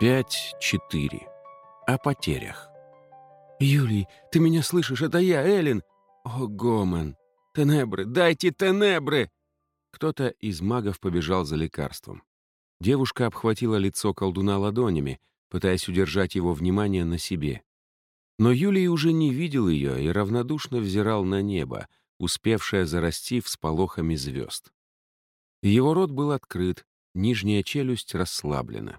5-4. О потерях. «Юлий, ты меня слышишь? Это я, Эллен!» «О, Гомен! Тенебры! Дайте тенебры!» Кто-то из магов побежал за лекарством. Девушка обхватила лицо колдуна ладонями, пытаясь удержать его внимание на себе. Но Юлий уже не видел ее и равнодушно взирал на небо, успевшее зарасти всполохами звезд. Его рот был открыт, нижняя челюсть расслаблена.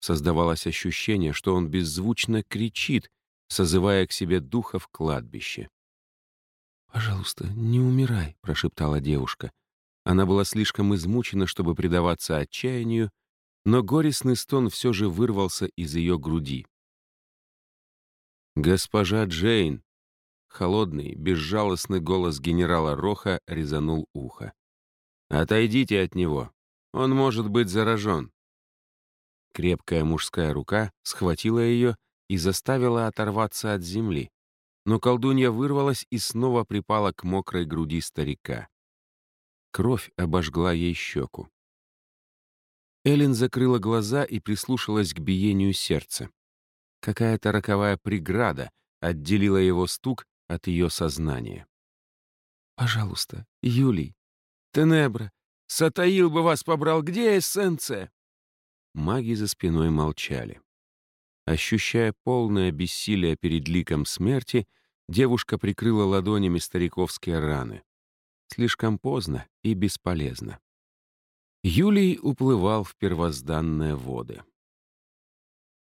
Создавалось ощущение, что он беззвучно кричит, созывая к себе духов кладбище. «Пожалуйста, не умирай», — прошептала девушка. Она была слишком измучена, чтобы предаваться отчаянию, но горестный стон все же вырвался из ее груди. «Госпожа Джейн!» Холодный, безжалостный голос генерала Роха резанул ухо. «Отойдите от него. Он может быть заражен». Крепкая мужская рука схватила ее и заставила оторваться от земли, но колдунья вырвалась и снова припала к мокрой груди старика. Кровь обожгла ей щеку. Эллен закрыла глаза и прислушалась к биению сердца. Какая-то роковая преграда отделила его стук от ее сознания. «Пожалуйста, Юлий, Тенебра, Сатаил бы вас побрал, где эссенция?» Маги за спиной молчали. Ощущая полное бессилие перед ликом смерти, девушка прикрыла ладонями стариковские раны. Слишком поздно и бесполезно. Юлий уплывал в первозданные воды.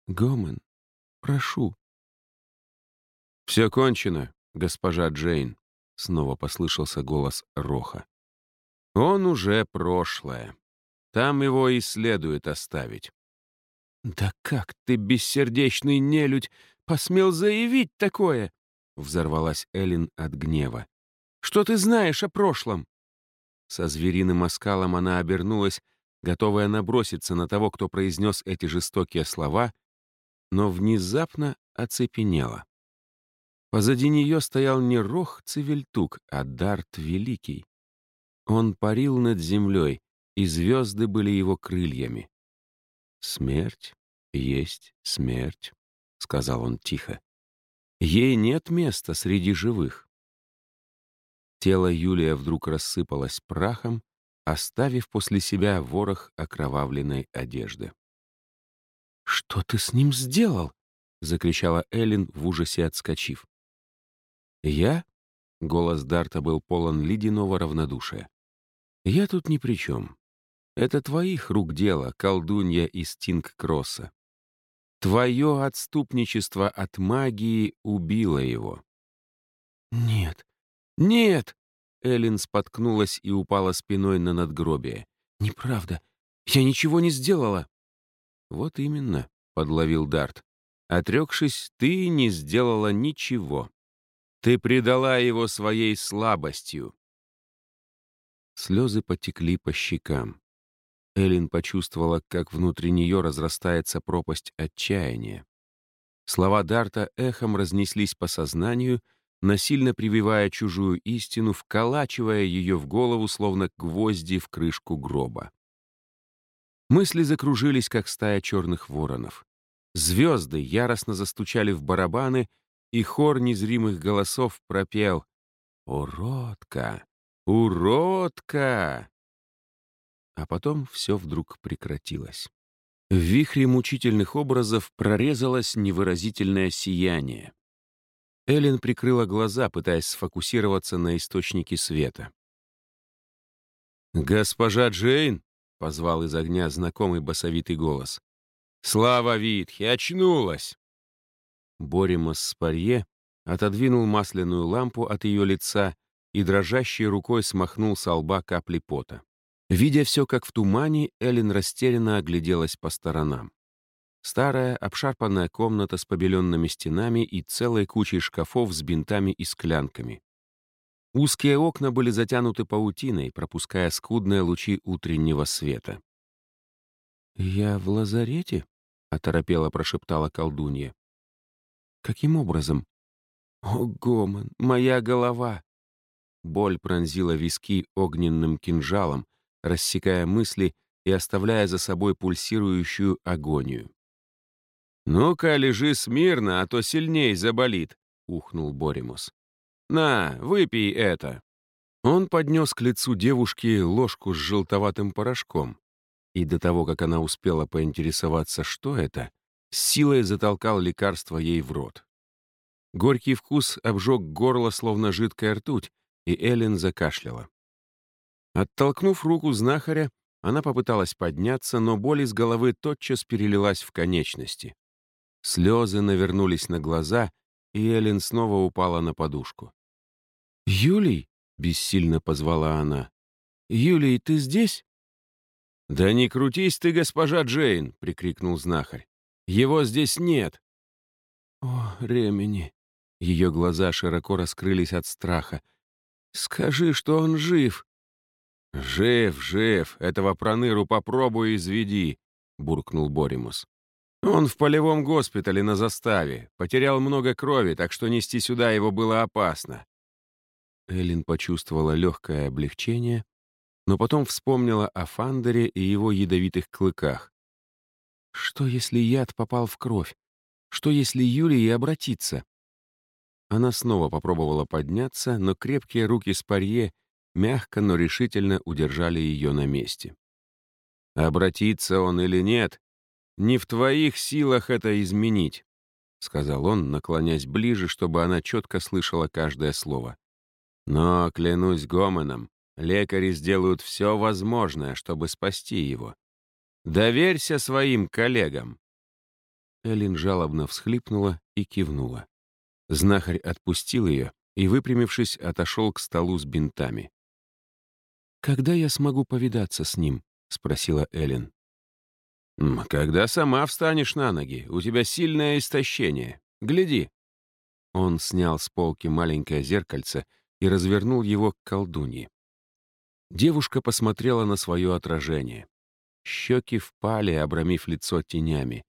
«Гомен, прошу». «Все кончено, госпожа Джейн», — снова послышался голос Роха. «Он уже прошлое. Там его и следует оставить». «Да как ты, бессердечный нелюдь, посмел заявить такое?» — взорвалась Эллен от гнева. «Что ты знаешь о прошлом?» Со звериным оскалом она обернулась, готовая наброситься на того, кто произнес эти жестокие слова, но внезапно оцепенела. Позади нее стоял не Рох Цивильтук, а Дарт Великий. Он парил над землей, и звезды были его крыльями. «Смерть есть смерть», — сказал он тихо. «Ей нет места среди живых». Тело Юлия вдруг рассыпалось прахом, оставив после себя ворох окровавленной одежды. «Что ты с ним сделал?» — закричала Эллен в ужасе отскочив. «Я?» — голос Дарта был полон ледяного равнодушия. «Я тут ни при чем. Это твоих рук дело, колдунья из Тинг-Кросса. Твое отступничество от магии убило его». «Нет, «Нет!» — Эллен споткнулась и упала спиной на надгробие. «Неправда. Я ничего не сделала». «Вот именно», — подловил Дарт. «Отрекшись, ты не сделала ничего. Ты предала его своей слабостью». Слезы потекли по щекам. Эллен почувствовала, как внутри нее разрастается пропасть отчаяния. Слова Дарта эхом разнеслись по сознанию — насильно прививая чужую истину, вколачивая ее в голову, словно гвозди в крышку гроба. Мысли закружились, как стая черных воронов. Звезды яростно застучали в барабаны, и хор незримых голосов пропел «Уродка! Уродка!» А потом все вдруг прекратилось. В вихре мучительных образов прорезалось невыразительное сияние. Эллен прикрыла глаза, пытаясь сфокусироваться на источнике света. «Госпожа Джейн!» — позвал из огня знакомый басовитый голос. «Слава Витхи! Очнулась!» Боримас Спарье отодвинул масляную лампу от ее лица и дрожащей рукой смахнул с лба капли пота. Видя все как в тумане, Эллен растерянно огляделась по сторонам. Старая, обшарпанная комната с побеленными стенами и целой кучей шкафов с бинтами и склянками. Узкие окна были затянуты паутиной, пропуская скудные лучи утреннего света. «Я в лазарете?» — оторопело прошептала колдунья. «Каким образом?» «О, Гомон, моя голова!» Боль пронзила виски огненным кинжалом, рассекая мысли и оставляя за собой пульсирующую агонию. «Ну-ка, лежи смирно, а то сильней заболит», — ухнул Боримус. «На, выпей это». Он поднес к лицу девушки ложку с желтоватым порошком, и до того, как она успела поинтересоваться, что это, с силой затолкал лекарство ей в рот. Горький вкус обжег горло, словно жидкая ртуть, и Эллен закашляла. Оттолкнув руку знахаря, она попыталась подняться, но боль из головы тотчас перелилась в конечности. Слезы навернулись на глаза, и Эллен снова упала на подушку. «Юлий?» — бессильно позвала она. «Юлий, ты здесь?» «Да не крутись ты, госпожа Джейн!» — прикрикнул знахарь. «Его здесь нет!» «О, Ремени!» Ее глаза широко раскрылись от страха. «Скажи, что он жив!» «Жив, жив! Этого проныру попробуй изведи!» — буркнул Боримус. «Он в полевом госпитале на заставе. Потерял много крови, так что нести сюда его было опасно». Эллин почувствовала легкое облегчение, но потом вспомнила о Фандере и его ядовитых клыках. «Что, если яд попал в кровь? Что, если Юлий обратится?» Она снова попробовала подняться, но крепкие руки Спарье мягко, но решительно удержали ее на месте. «Обратится он или нет, не в твоих силах это изменить», — сказал он, наклонясь ближе, чтобы она четко слышала каждое слово. «Но, клянусь Гомоном, лекари сделают все возможное, чтобы спасти его. Доверься своим коллегам». Элин жалобно всхлипнула и кивнула. Знахарь отпустил ее и, выпрямившись, отошел к столу с бинтами. «Когда я смогу повидаться с ним?» — спросила Эллен. «Когда сама встанешь на ноги. У тебя сильное истощение. Гляди». Он снял с полки маленькое зеркальце и развернул его к колдунье. Девушка посмотрела на свое отражение. Щеки впали, обрамив лицо тенями.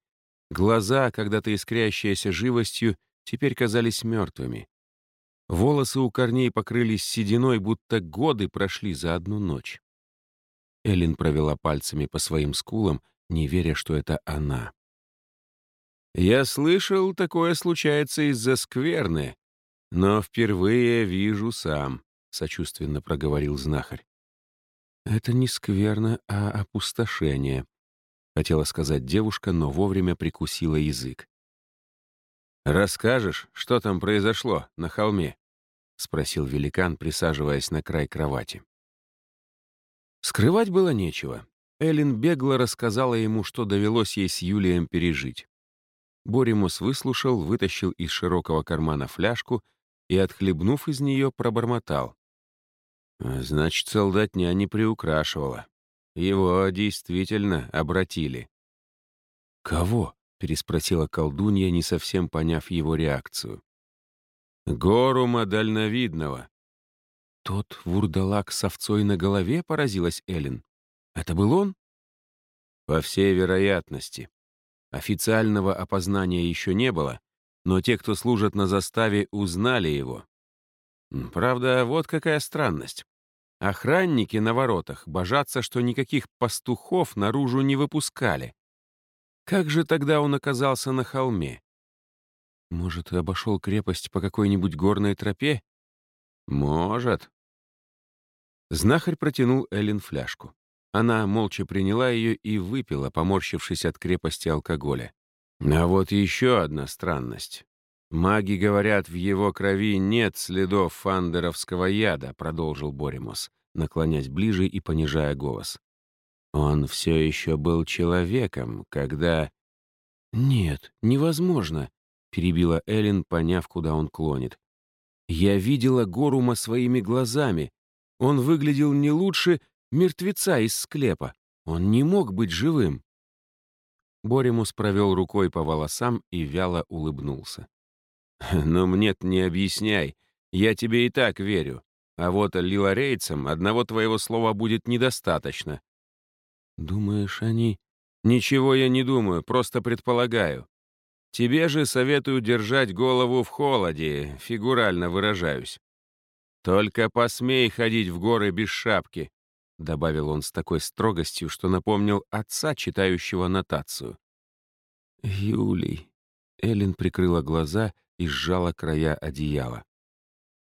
Глаза, когда-то искрящиеся живостью, теперь казались мертвыми. Волосы у корней покрылись сединой, будто годы прошли за одну ночь. Эллен провела пальцами по своим скулам, не веря, что это она. «Я слышал, такое случается из-за скверны, но впервые вижу сам», — сочувственно проговорил знахарь. «Это не скверно, а опустошение», — хотела сказать девушка, но вовремя прикусила язык. «Расскажешь, что там произошло на холме?» — спросил великан, присаживаясь на край кровати. Скрывать было нечего. Эллен бегло рассказала ему, что довелось ей с Юлием пережить. Боримус выслушал, вытащил из широкого кармана фляжку и, отхлебнув из нее, пробормотал. «Значит, солдатня не приукрашивала. Его действительно обратили». «Кого?» переспросила колдунья, не совсем поняв его реакцию. «Горума дальновидного». «Тот вурдалак с овцой на голове?» — поразилась Эллен. «Это был он?» «По всей вероятности. Официального опознания еще не было, но те, кто служат на заставе, узнали его. Правда, вот какая странность. Охранники на воротах божатся, что никаких пастухов наружу не выпускали. Как же тогда он оказался на холме? Может, обошел крепость по какой-нибудь горной тропе? Может. Знахарь протянул Эллен фляжку. Она молча приняла ее и выпила, поморщившись от крепости алкоголя. А вот еще одна странность. «Маги говорят, в его крови нет следов фандеровского яда», — продолжил Боримус, наклонясь ближе и понижая голос. Он все еще был человеком, когда... «Нет, невозможно», — перебила Эллен, поняв, куда он клонит. «Я видела Горума своими глазами. Он выглядел не лучше мертвеца из склепа. Он не мог быть живым». Боримус провел рукой по волосам и вяло улыбнулся. «Но мне-то не объясняй. Я тебе и так верю. А вот лилорейцам одного твоего слова будет недостаточно. «Думаешь, они...» «Ничего я не думаю, просто предполагаю. Тебе же советую держать голову в холоде, фигурально выражаюсь. Только посмей ходить в горы без шапки», — добавил он с такой строгостью, что напомнил отца, читающего нотацию. Юлий. Эллен прикрыла глаза и сжала края одеяла.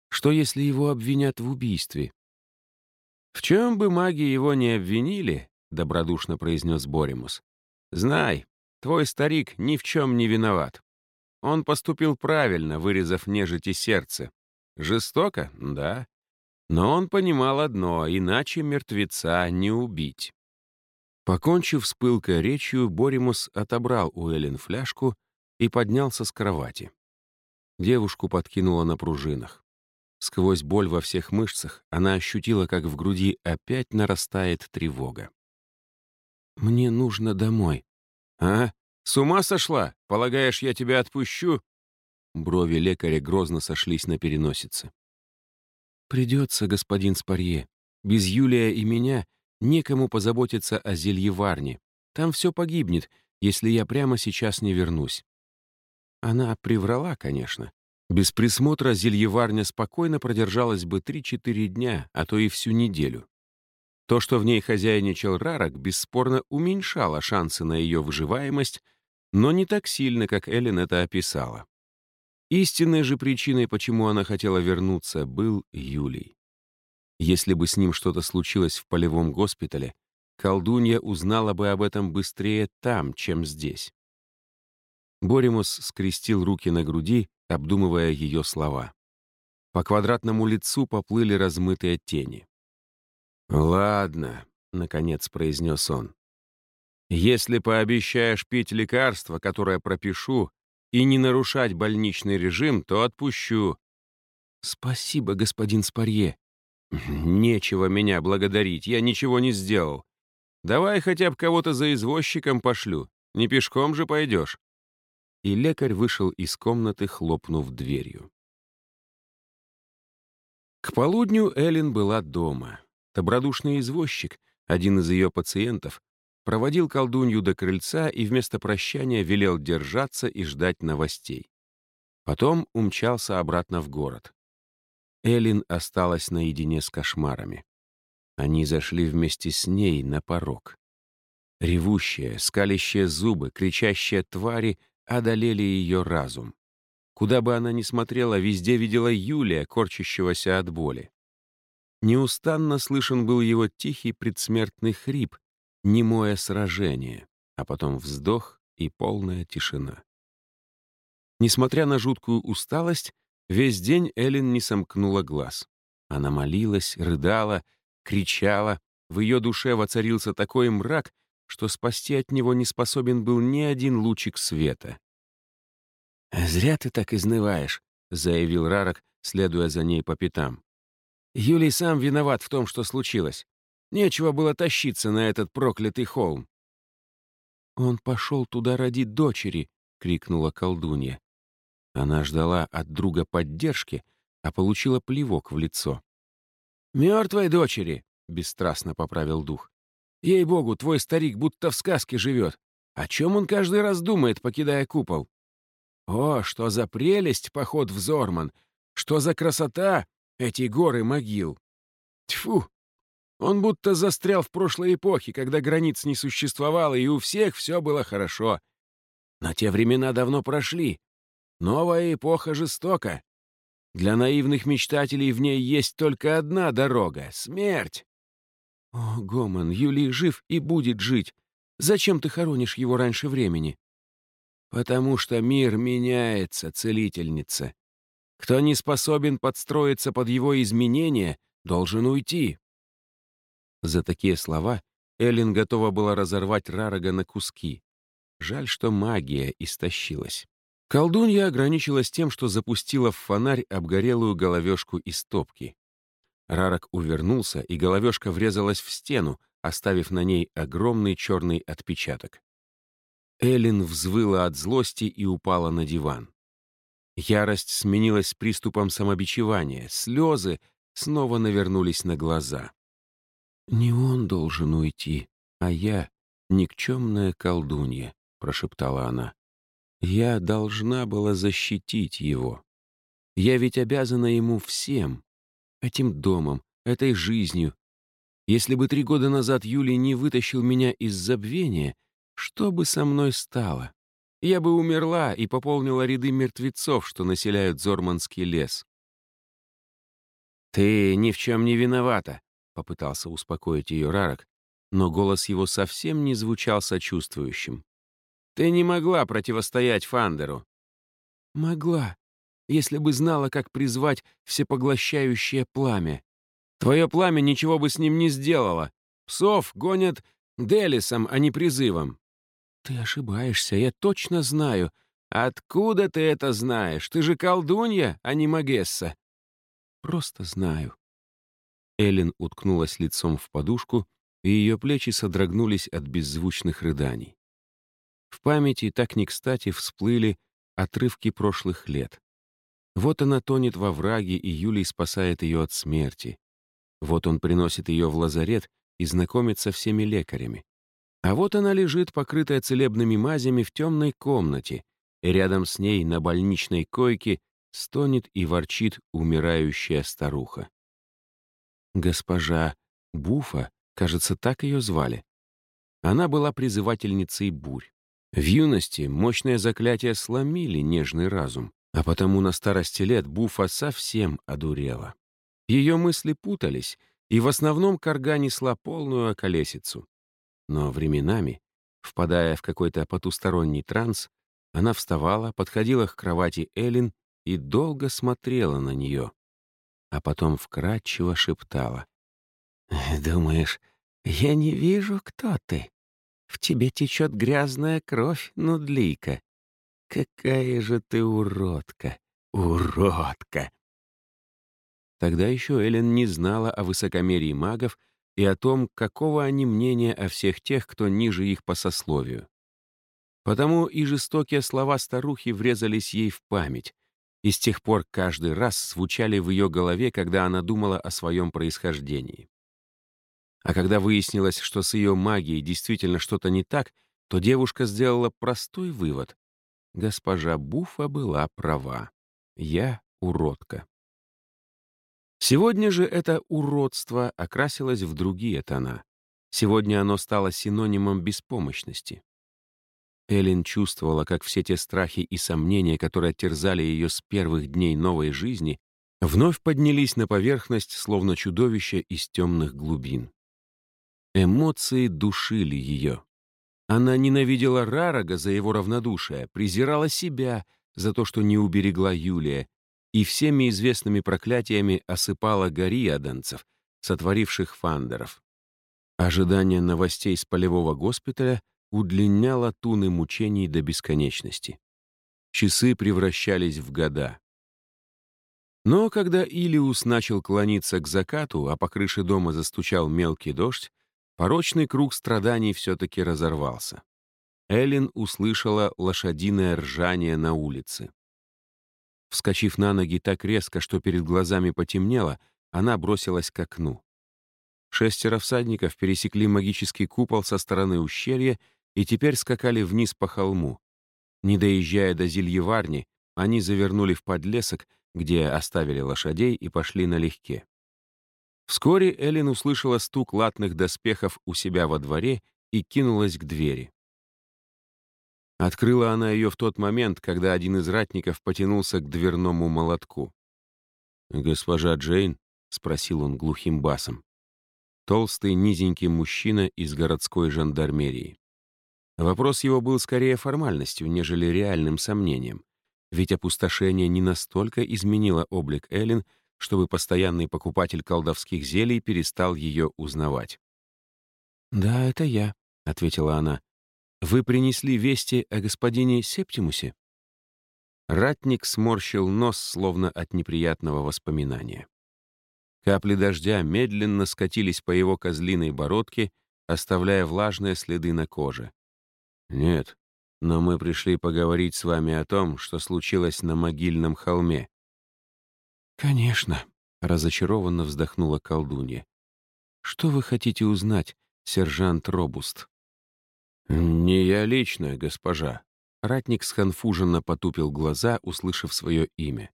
Что, если его обвинят в убийстве? «В чем бы маги его не обвинили», — добродушно произнес Боримус, — «знай, твой старик ни в чем не виноват. Он поступил правильно, вырезав нежити сердце. Жестоко? Да. Но он понимал одно, иначе мертвеца не убить». Покончив с пылкой речью, Боримус отобрал у Эллен фляжку и поднялся с кровати. Девушку подкинуло на пружинах. Сквозь боль во всех мышцах она ощутила, как в груди опять нарастает тревога. «Мне нужно домой». «А? С ума сошла? Полагаешь, я тебя отпущу?» Брови лекаря грозно сошлись на переносице. «Придется, господин Спарье. Без Юлия и меня некому позаботиться о зельеварне. Там все погибнет, если я прямо сейчас не вернусь». Она приврала, конечно. Без присмотра зельеварня спокойно продержалась бы 3-4 дня, а то и всю неделю. То, что в ней хозяйничал Рарок, бесспорно уменьшало шансы на ее выживаемость, но не так сильно, как Эллен это описала. Истинной же причиной, почему она хотела вернуться, был Юлий. Если бы с ним что-то случилось в полевом госпитале, колдунья узнала бы об этом быстрее там, чем здесь. Боримус скрестил руки на груди обдумывая ее слова. По квадратному лицу поплыли размытые тени. «Ладно», — наконец произнес он. «Если пообещаешь пить лекарство, которое пропишу, и не нарушать больничный режим, то отпущу». «Спасибо, господин Спарье». «Нечего меня благодарить, я ничего не сделал. Давай хотя бы кого-то за извозчиком пошлю, не пешком же пойдешь» и лекарь вышел из комнаты, хлопнув дверью. К полудню Эллен была дома. Добродушный извозчик, один из ее пациентов, проводил колдунью до крыльца и вместо прощания велел держаться и ждать новостей. Потом умчался обратно в город. Эллен осталась наедине с кошмарами. Они зашли вместе с ней на порог. Ревущие, скалящие зубы, кричащие твари одолели ее разум. Куда бы она ни смотрела, везде видела Юлия, корчащегося от боли. Неустанно слышен был его тихий предсмертный хрип, немое сражение, а потом вздох и полная тишина. Несмотря на жуткую усталость, весь день Эллен не сомкнула глаз. Она молилась, рыдала, кричала, в ее душе воцарился такой мрак, что спасти от него не способен был ни один лучик света. «Зря ты так изнываешь», — заявил Рарок, следуя за ней по пятам. «Юлий сам виноват в том, что случилось. Нечего было тащиться на этот проклятый холм». «Он пошел туда ради дочери», — крикнула колдунья. Она ждала от друга поддержки, а получила плевок в лицо. «Мертвой дочери», — бесстрастно поправил дух. Ей-богу, твой старик будто в сказке живет. О чем он каждый раз думает, покидая купол? О, что за прелесть поход в Зорман! Что за красота эти горы могил! Тьфу! Он будто застрял в прошлой эпохе, когда границ не существовало, и у всех все было хорошо. Но те времена давно прошли. Новая эпоха жестока. Для наивных мечтателей в ней есть только одна дорога — смерть. «О, Гомон, Юлий жив и будет жить. Зачем ты хоронишь его раньше времени?» «Потому что мир меняется, целительница. Кто не способен подстроиться под его изменения, должен уйти». За такие слова Эллен готова была разорвать Рарага на куски. Жаль, что магия истощилась. Колдунья ограничилась тем, что запустила в фонарь обгорелую головешку из топки. Рарок увернулся, и головешка врезалась в стену, оставив на ней огромный черный отпечаток. Эллен взвыла от злости и упала на диван. Ярость сменилась приступом самобичевания, слезы снова навернулись на глаза. «Не он должен уйти, а я — никчемная колдунья», — прошептала она. «Я должна была защитить его. Я ведь обязана ему всем, этим домом, этой жизнью. Если бы три года назад Юлий не вытащил меня из забвения, что бы со мной стало? Я бы умерла и пополнила ряды мертвецов, что населяют Зорманский лес. «Ты ни в чем не виновата», — попытался успокоить ее Рарок, но голос его совсем не звучал сочувствующим. «Ты не могла противостоять Фандеру». «Могла, если бы знала, как призвать всепоглощающее пламя. Твое пламя ничего бы с ним не сделало. Псов гонят Делисом, а не призывом». «Ты ошибаешься, я точно знаю. Откуда ты это знаешь? Ты же колдунья, а не Магесса». «Просто знаю». Эллен уткнулась лицом в подушку, и ее плечи содрогнулись от беззвучных рыданий. В памяти так не кстати всплыли отрывки прошлых лет. Вот она тонет во враге, и Юлий спасает ее от смерти. Вот он приносит ее в лазарет и знакомит со всеми лекарями. А вот она лежит, покрытая целебными мазями, в темной комнате, и рядом с ней на больничной койке стонет и ворчит умирающая старуха. Госпожа Буфа, кажется, так ее звали. Она была призывательницей бурь. В юности мощные заклятия сломили нежный разум. А потому на старости лет Буфа совсем одурела. Ее мысли путались, и в основном корга несла полную околесицу. Но временами, впадая в какой-то потусторонний транс, она вставала, подходила к кровати Эллен и долго смотрела на нее, а потом вкрадчиво шептала. «Думаешь, я не вижу, кто ты? В тебе течет грязная кровь, нудлийка. Какая же ты уродка! Уродка!» Тогда еще Эллен не знала о высокомерии магов и о том, какого они мнения о всех тех, кто ниже их по сословию. Потому и жестокие слова старухи врезались ей в память, и с тех пор каждый раз звучали в ее голове, когда она думала о своем происхождении. А когда выяснилось, что с ее магией действительно что-то не так, то девушка сделала простой вывод. Госпожа Буфа была права. Я уродка. Сегодня же это уродство окрасилось в другие тона. Сегодня оно стало синонимом беспомощности. Эллен чувствовала, как все те страхи и сомнения, которые терзали ее с первых дней новой жизни, вновь поднялись на поверхность, словно чудовище из темных глубин. Эмоции душили ее. Она ненавидела Рарага за его равнодушие, презирала себя за то, что не уберегла Юлия, и всеми известными проклятиями осыпала гориаданцев, сотворивших фандеров. Ожидание новостей с полевого госпиталя удлиняло туны мучений до бесконечности. Часы превращались в года. Но когда Илиус начал клониться к закату, а по крыше дома застучал мелкий дождь, Порочный круг страданий все-таки разорвался. Эллен услышала лошадиное ржание на улице. Вскочив на ноги так резко, что перед глазами потемнело, она бросилась к окну. Шестеро всадников пересекли магический купол со стороны ущелья и теперь скакали вниз по холму. Не доезжая до зельеварни, они завернули в подлесок, где оставили лошадей и пошли налегке. Вскоре Эллен услышала стук латных доспехов у себя во дворе и кинулась к двери. Открыла она ее в тот момент, когда один из ратников потянулся к дверному молотку. «Госпожа Джейн?» — спросил он глухим басом. Толстый, низенький мужчина из городской жандармерии. Вопрос его был скорее формальностью, нежели реальным сомнением, ведь опустошение не настолько изменило облик Эллен, чтобы постоянный покупатель колдовских зелий перестал ее узнавать. «Да, это я», — ответила она. «Вы принесли вести о господине Септимусе?» Ратник сморщил нос, словно от неприятного воспоминания. Капли дождя медленно скатились по его козлиной бородке, оставляя влажные следы на коже. «Нет, но мы пришли поговорить с вами о том, что случилось на могильном холме. «Конечно», — разочарованно вздохнула колдунья. «Что вы хотите узнать, сержант Робуст?» «Не я лично, госпожа». Ратник сконфуженно потупил глаза, услышав свое имя.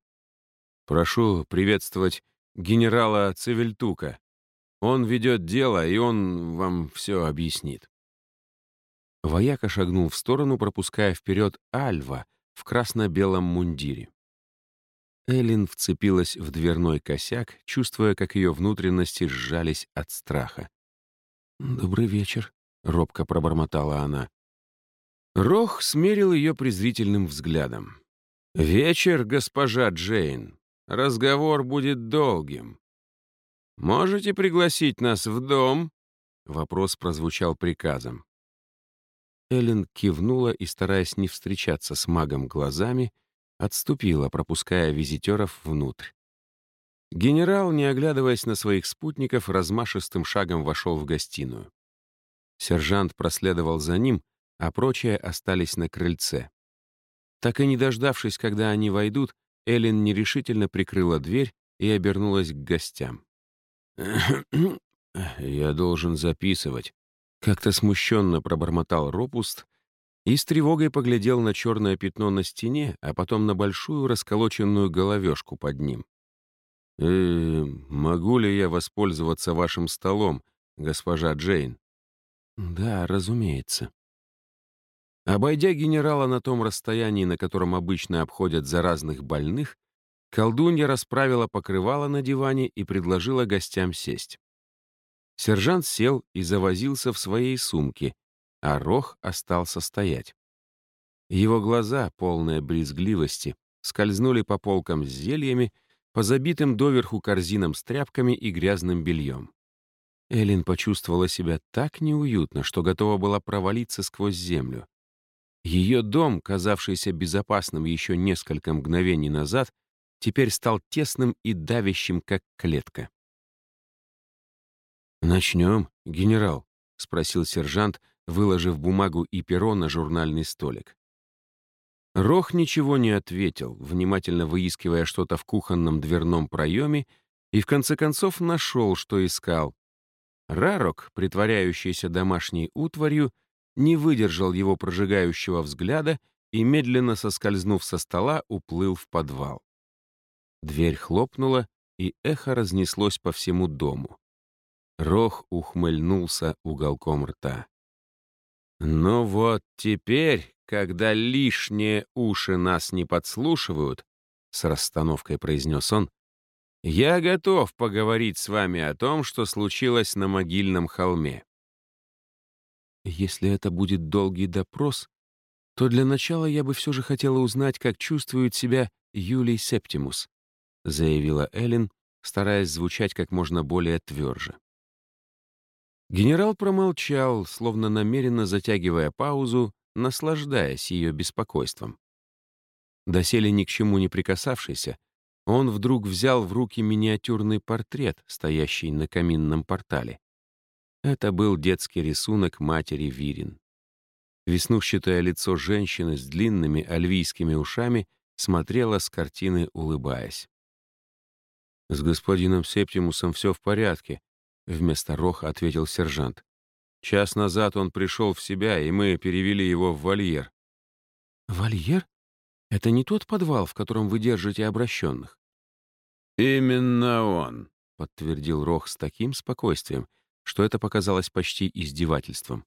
«Прошу приветствовать генерала Цивильтука. Он ведет дело, и он вам все объяснит». Вояка шагнул в сторону, пропуская вперед Альва в красно-белом мундире. Эллин вцепилась в дверной косяк, чувствуя, как ее внутренности сжались от страха. «Добрый вечер», — робко пробормотала она. Рох смерил ее презрительным взглядом. «Вечер, госпожа Джейн. Разговор будет долгим. Можете пригласить нас в дом?» Вопрос прозвучал приказом. Эллен кивнула и, стараясь не встречаться с магом глазами, отступила, пропуская визитеров внутрь. Генерал, не оглядываясь на своих спутников, размашистым шагом вошел в гостиную. Сержант проследовал за ним, а прочие остались на крыльце. Так и не дождавшись, когда они войдут, Эллен нерешительно прикрыла дверь и обернулась к гостям. «Я должен записывать», — как-то смущенно пробормотал Ропуст и с тревогой поглядел на черное пятно на стене, а потом на большую расколоченную головешку под ним. «Э, могу ли я воспользоваться вашим столом, госпожа Джейн?» «Да, разумеется». Обойдя генерала на том расстоянии, на котором обычно обходят заразных больных, колдунья расправила покрывало на диване и предложила гостям сесть. Сержант сел и завозился в своей сумке, а Рох остался стоять. Его глаза, полные брезгливости, скользнули по полкам с зельями, по забитым доверху корзинам с тряпками и грязным бельем. Эллен почувствовала себя так неуютно, что готова была провалиться сквозь землю. Ее дом, казавшийся безопасным еще несколько мгновений назад, теперь стал тесным и давящим, как клетка. «Начнем, генерал», — спросил сержант, выложив бумагу и перо на журнальный столик. Рох ничего не ответил, внимательно выискивая что-то в кухонном дверном проеме, и в конце концов нашел, что искал. Рарок, притворяющийся домашней утварью, не выдержал его прожигающего взгляда и, медленно соскользнув со стола, уплыл в подвал. Дверь хлопнула, и эхо разнеслось по всему дому. Рох ухмыльнулся уголком рта. «Ну вот теперь, когда лишние уши нас не подслушивают», — с расстановкой произнес он, «я готов поговорить с вами о том, что случилось на могильном холме. Если это будет долгий допрос, то для начала я бы все же хотела узнать, как чувствует себя Юлий Септимус, заявила Эллен, стараясь звучать как можно более тверже. Генерал промолчал, словно намеренно затягивая паузу, наслаждаясь ее беспокойством. Доселе ни к чему не прикасавшийся, он вдруг взял в руки миниатюрный портрет, стоящий на каминном портале. Это был детский рисунок матери Вирин. Веснушчатое лицо женщины с длинными альвийскими ушами смотрело с картины, улыбаясь. «С господином Септимусом все в порядке», — вместо Роха ответил сержант. «Час назад он пришел в себя, и мы перевели его в вольер». «Вольер? Это не тот подвал, в котором вы держите обращенных?» «Именно он», — подтвердил Рох с таким спокойствием, что это показалось почти издевательством.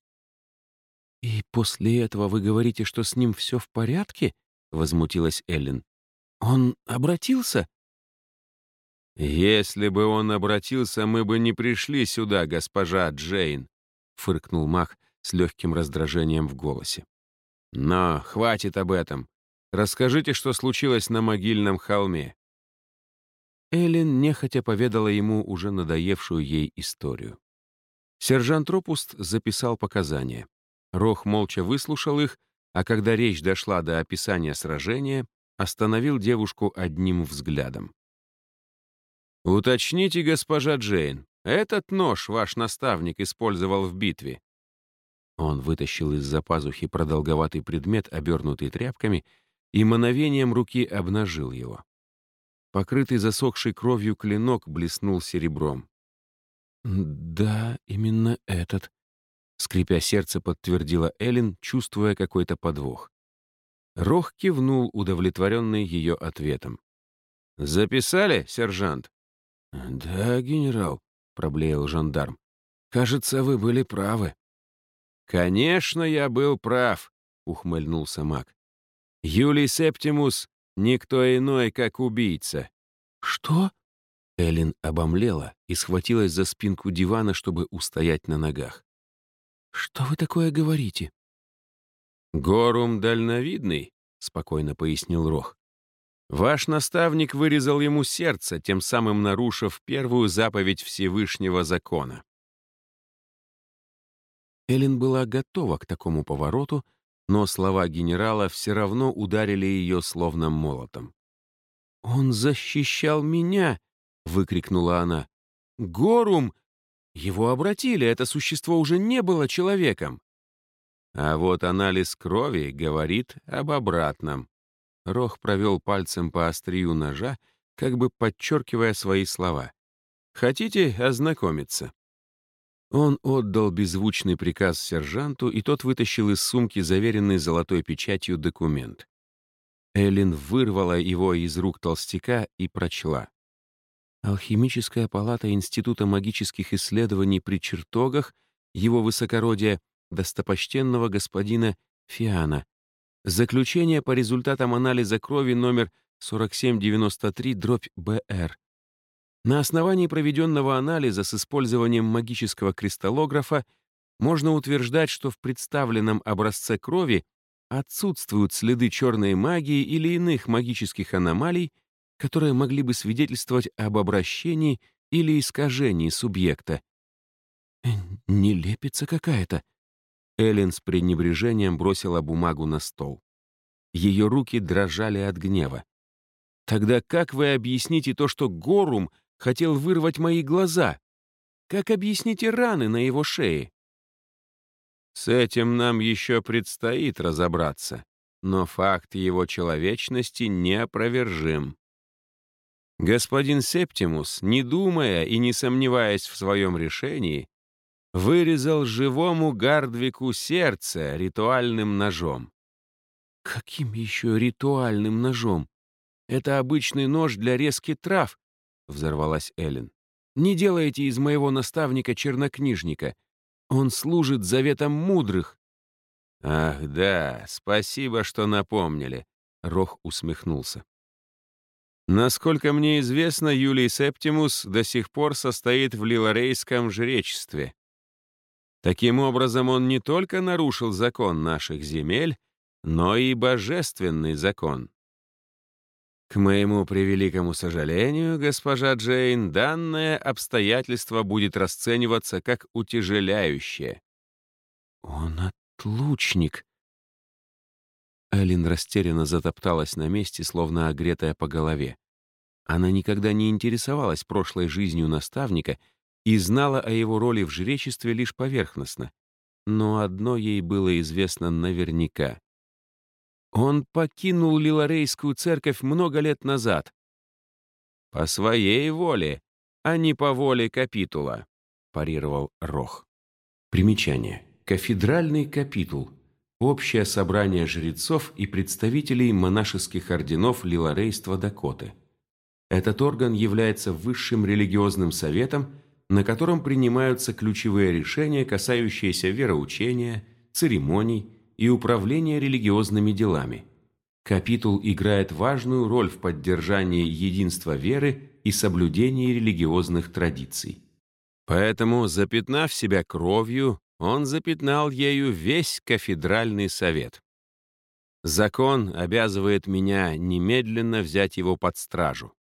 «И после этого вы говорите, что с ним все в порядке?» — возмутилась Эллен. «Он обратился?» «Если бы он обратился, мы бы не пришли сюда, госпожа Джейн», — фыркнул Мах с легким раздражением в голосе. «Но хватит об этом. Расскажите, что случилось на могильном холме». Эллен нехотя поведала ему уже надоевшую ей историю. Сержант Ропуст записал показания. Рох молча выслушал их, а когда речь дошла до описания сражения, остановил девушку одним взглядом. «Уточните, госпожа Джейн, этот нож ваш наставник использовал в битве?» Он вытащил из-за пазухи продолговатый предмет, обернутый тряпками, и мановением руки обнажил его. Покрытый засохшей кровью клинок блеснул серебром. «Да, именно этот», — скрипя сердце, подтвердила Эллен, чувствуя какой-то подвох. Рох кивнул, удовлетворенный ее ответом. «Записали, сержант?» «Да, генерал», — проблеял жандарм. «Кажется, вы были правы». «Конечно, я был прав», — ухмыльнулся маг. «Юлий Септимус — никто иной, как убийца». «Что?» Эллен обомлела и схватилась за спинку дивана, чтобы устоять на ногах. «Что вы такое говорите?» «Горум дальновидный», — спокойно пояснил Рох. «Ваш наставник вырезал ему сердце, тем самым нарушив первую заповедь Всевышнего закона». Эллен была готова к такому повороту, но слова генерала все равно ударили ее словно молотом. «Он защищал меня!» — выкрикнула она. «Горум! Его обратили, это существо уже не было человеком!» А вот анализ крови говорит об обратном. Рох провел пальцем по острию ножа, как бы подчеркивая свои слова. «Хотите ознакомиться?» Он отдал беззвучный приказ сержанту, и тот вытащил из сумки заверенный золотой печатью документ. Эллен вырвала его из рук толстяка и прочла. Алхимическая палата Института магических исследований при чертогах его высокородия достопочтенного господина Фиана. Заключение по результатам анализа крови номер 4793-БР. На основании проведенного анализа с использованием магического кристаллографа можно утверждать, что в представленном образце крови отсутствуют следы черной магии или иных магических аномалий, которые могли бы свидетельствовать об обращении или искажении субъекта. «Э, «Нелепица какая-то!» Эллен с пренебрежением бросила бумагу на стол. Ее руки дрожали от гнева. «Тогда как вы объясните то, что Горум хотел вырвать мои глаза? Как объясните раны на его шее?» «С этим нам еще предстоит разобраться, но факт его человечности неопровержим», Господин Септимус, не думая и не сомневаясь в своем решении, вырезал живому Гардвику сердце ритуальным ножом. «Каким еще ритуальным ножом? Это обычный нож для резки трав», — взорвалась Эллен. «Не делайте из моего наставника чернокнижника. Он служит заветом мудрых». «Ах да, спасибо, что напомнили», — Рох усмехнулся. Насколько мне известно, Юлий Септимус до сих пор состоит в Лиларейском жречестве. Таким образом, он не только нарушил закон наших земель, но и божественный закон. К моему превеликому сожалению, госпожа Джейн, данное обстоятельство будет расцениваться как утяжеляющее. «Он отлучник», Эллин растерянно затопталась на месте, словно огретая по голове. Она никогда не интересовалась прошлой жизнью наставника и знала о его роли в жречестве лишь поверхностно. Но одно ей было известно наверняка. Он покинул Лиларейскую церковь много лет назад. «По своей воле, а не по воле капитула», — парировал Рох. Примечание. Кафедральный капитул — Общее собрание жрецов и представителей монашеских орденов Лиларейства Дакоты. Этот орган является высшим религиозным советом, на котором принимаются ключевые решения, касающиеся вероучения, церемоний и управления религиозными делами. Капитул играет важную роль в поддержании единства веры и соблюдении религиозных традиций. Поэтому, запятнав себя кровью, он запятнал ею весь кафедральный совет. Закон обязывает меня немедленно взять его под стражу.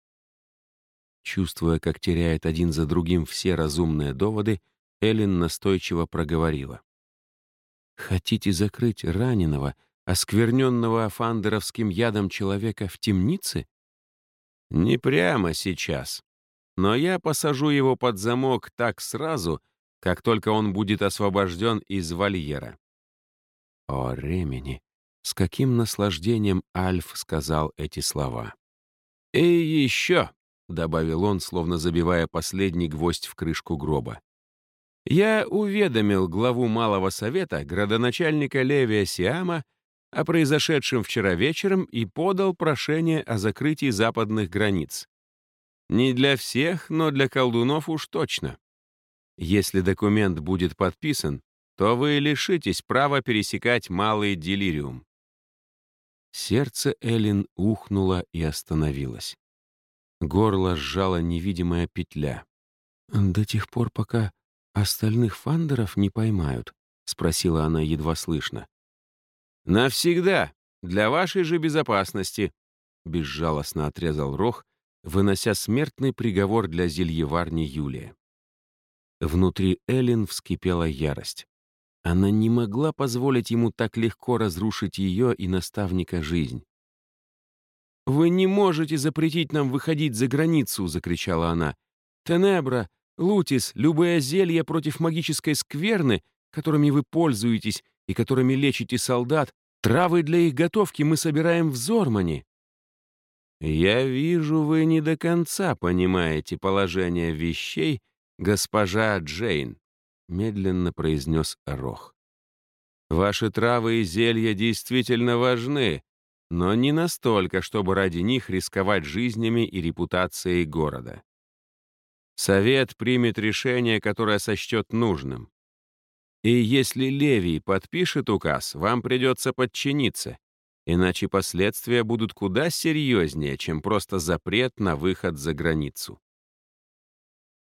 Чувствуя, как теряет один за другим все разумные доводы, Эллен настойчиво проговорила. «Хотите закрыть раненого, оскверненного афандеровским ядом человека в темнице?» «Не прямо сейчас. Но я посажу его под замок так сразу, как только он будет освобожден из вольера. О, Ремени! С каким наслаждением Альф сказал эти слова. «И еще», — добавил он, словно забивая последний гвоздь в крышку гроба, «я уведомил главу Малого Совета, градоначальника Левия Сиама, о произошедшем вчера вечером и подал прошение о закрытии западных границ. Не для всех, но для колдунов уж точно. Если документ будет подписан, то вы лишитесь права пересекать малый делириум. Сердце Эллен ухнуло и остановилось. Горло сжала невидимая петля. «До тех пор, пока остальных фандеров не поймают?» — спросила она едва слышно. «Навсегда, для вашей же безопасности», — безжалостно отрезал Рох, вынося смертный приговор для зельеварни Юлия. Внутри Эллен вскипела ярость. Она не могла позволить ему так легко разрушить ее и наставника жизнь. «Вы не можете запретить нам выходить за границу!» — закричала она. «Тенебра, Лутис, любое зелье против магической скверны, которыми вы пользуетесь и которыми лечите солдат, травы для их готовки мы собираем в Зормане». «Я вижу, вы не до конца понимаете положение вещей, госпожа Джейн», медленно произнес Рох. «Ваши травы и зелья действительно важны, но не настолько, чтобы ради них рисковать жизнями и репутацией города. Совет примет решение, которое сочтет нужным. И если Левий подпишет указ, вам придется подчиниться, иначе последствия будут куда серьезнее, чем просто запрет на выход за границу.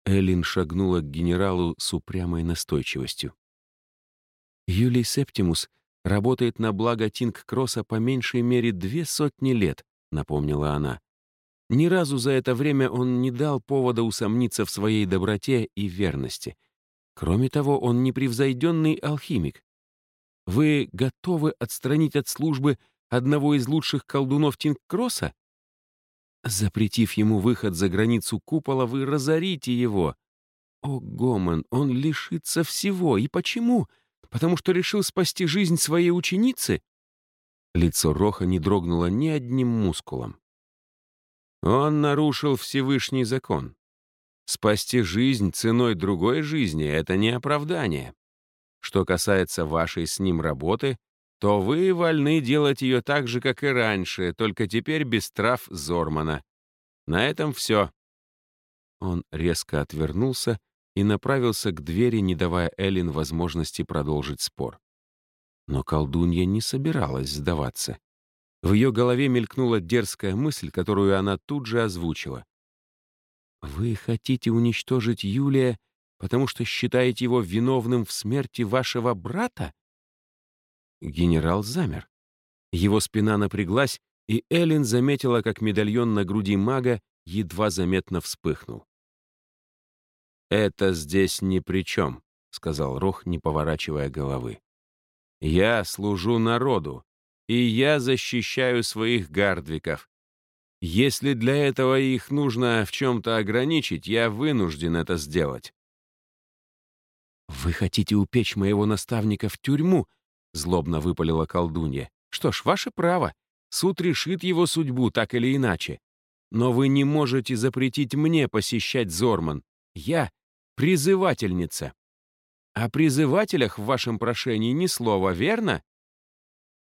Эллин шагнула к генералу с упрямой настойчивостью. «Юлий Септимус работает на благо Тинг-Кросса по меньшей мере две сотни лет», — напомнила она. «Ни разу за это время он не дал повода усомниться в своей доброте и верности. Кроме того, он непревзойденный алхимик. Вы готовы отстранить от службы одного из лучших колдунов Тинг-Кросса? Запретив ему выход за границу купола, вы разорите его. О, Гомон, он лишится всего. И почему? Потому что решил спасти жизнь своей ученицы? Лицо Роха не дрогнуло ни одним мускулом. Он нарушил Всевышний закон. Спасти жизнь ценой другой жизни — это не оправдание. Что касается вашей с ним работы, то вы вольны делать ее так же, как и раньше, только теперь без трав Зормана. На этом все». Он резко отвернулся и направился к двери, не давая Эллен возможности продолжить спор. Но колдунья не собиралась сдаваться. В ее голове мелькнула дерзкая мысль, которую она тут же озвучила. «Вы хотите уничтожить Юлия, потому что считаете его виновным в смерти вашего брата?» Генерал замер. Его спина напряглась, и Эллен заметила, как медальон на груди мага едва заметно вспыхнул. «Это здесь ни при чем», — сказал Рох, не поворачивая головы. «Я служу народу, и я защищаю своих гардвиков. Если для этого их нужно в чем-то ограничить, я вынужден это сделать». «Вы хотите упечь моего наставника в тюрьму?» Злобно выпалила колдунья. «Что ж, ваше право. Суд решит его судьбу так или иначе. Но вы не можете запретить мне посещать Зорман. Я — призывательница. О призывателях в вашем прошении ни слова, верно?»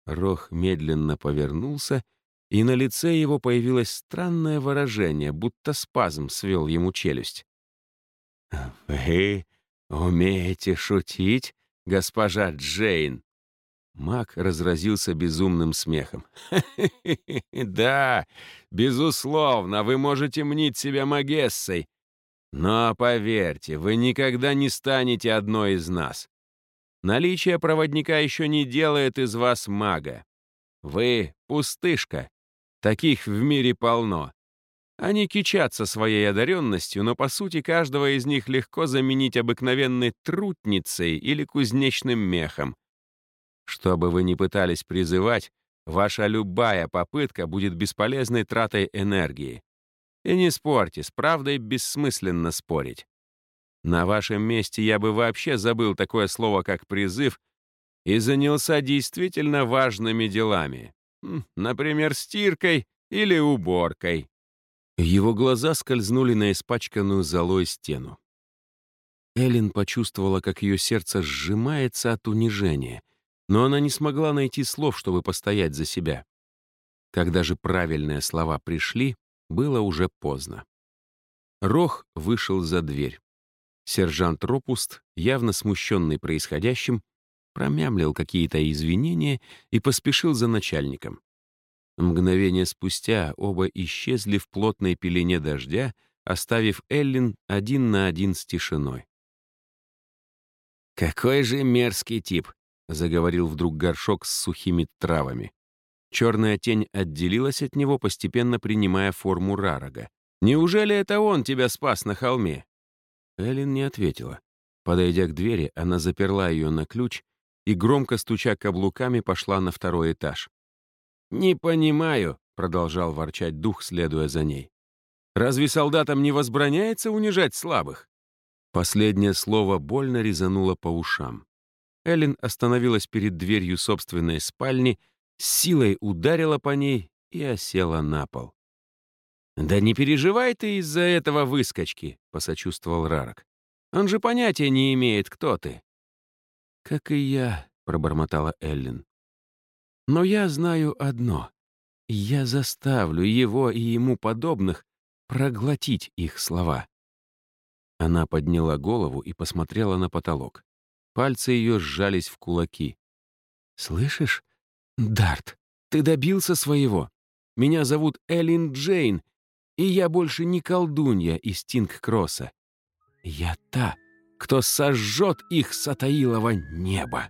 Рох медленно повернулся, и на лице его появилось странное выражение, будто спазм свел ему челюсть. «Вы умеете шутить, госпожа Джейн?» Мак разразился безумным смехом. «Да, безусловно, вы можете мнить себя Магессой. Но поверьте, вы никогда не станете одной из нас. Наличие проводника еще не делает из вас мага. Вы — пустышка. Таких в мире полно. Они кичатся своей одаренностью, но по сути каждого из них легко заменить обыкновенной трутницей или кузнечным мехом. Что бы вы ни пытались призывать, ваша любая попытка будет бесполезной тратой энергии. И не спорьте, с правдой бессмысленно спорить. На вашем месте я бы вообще забыл такое слово, как «призыв», и занялся действительно важными делами. Например, стиркой или уборкой. Его глаза скользнули на испачканную золой стену. Эллен почувствовала, как ее сердце сжимается от унижения — но она не смогла найти слов, чтобы постоять за себя. Когда же правильные слова пришли, было уже поздно. Рох вышел за дверь. Сержант Ропуст, явно смущенный происходящим, промямлил какие-то извинения и поспешил за начальником. Мгновение спустя оба исчезли в плотной пелене дождя, оставив Эллин один на один с тишиной. «Какой же мерзкий тип!» — заговорил вдруг горшок с сухими травами. Черная тень отделилась от него, постепенно принимая форму Рарага. «Неужели это он тебя спас на холме?» Эллен не ответила. Подойдя к двери, она заперла ее на ключ и, громко стуча каблуками, пошла на второй этаж. «Не понимаю», — продолжал ворчать дух, следуя за ней. «Разве солдатам не возбраняется унижать слабых?» Последнее слово больно резануло по ушам. Эллен остановилась перед дверью собственной спальни, силой ударила по ней и осела на пол. «Да не переживай ты из-за этого выскочки», — посочувствовал Рарок. «Он же понятия не имеет, кто ты». «Как и я», — пробормотала Эллен. «Но я знаю одно. Я заставлю его и ему подобных проглотить их слова». Она подняла голову и посмотрела на потолок. Пальцы ее сжались в кулаки. «Слышишь? Дарт, ты добился своего. Меня зовут Эллин Джейн, и я больше не колдунья из Тинг-Кросса. Я та, кто сожжет их сатаилово небо.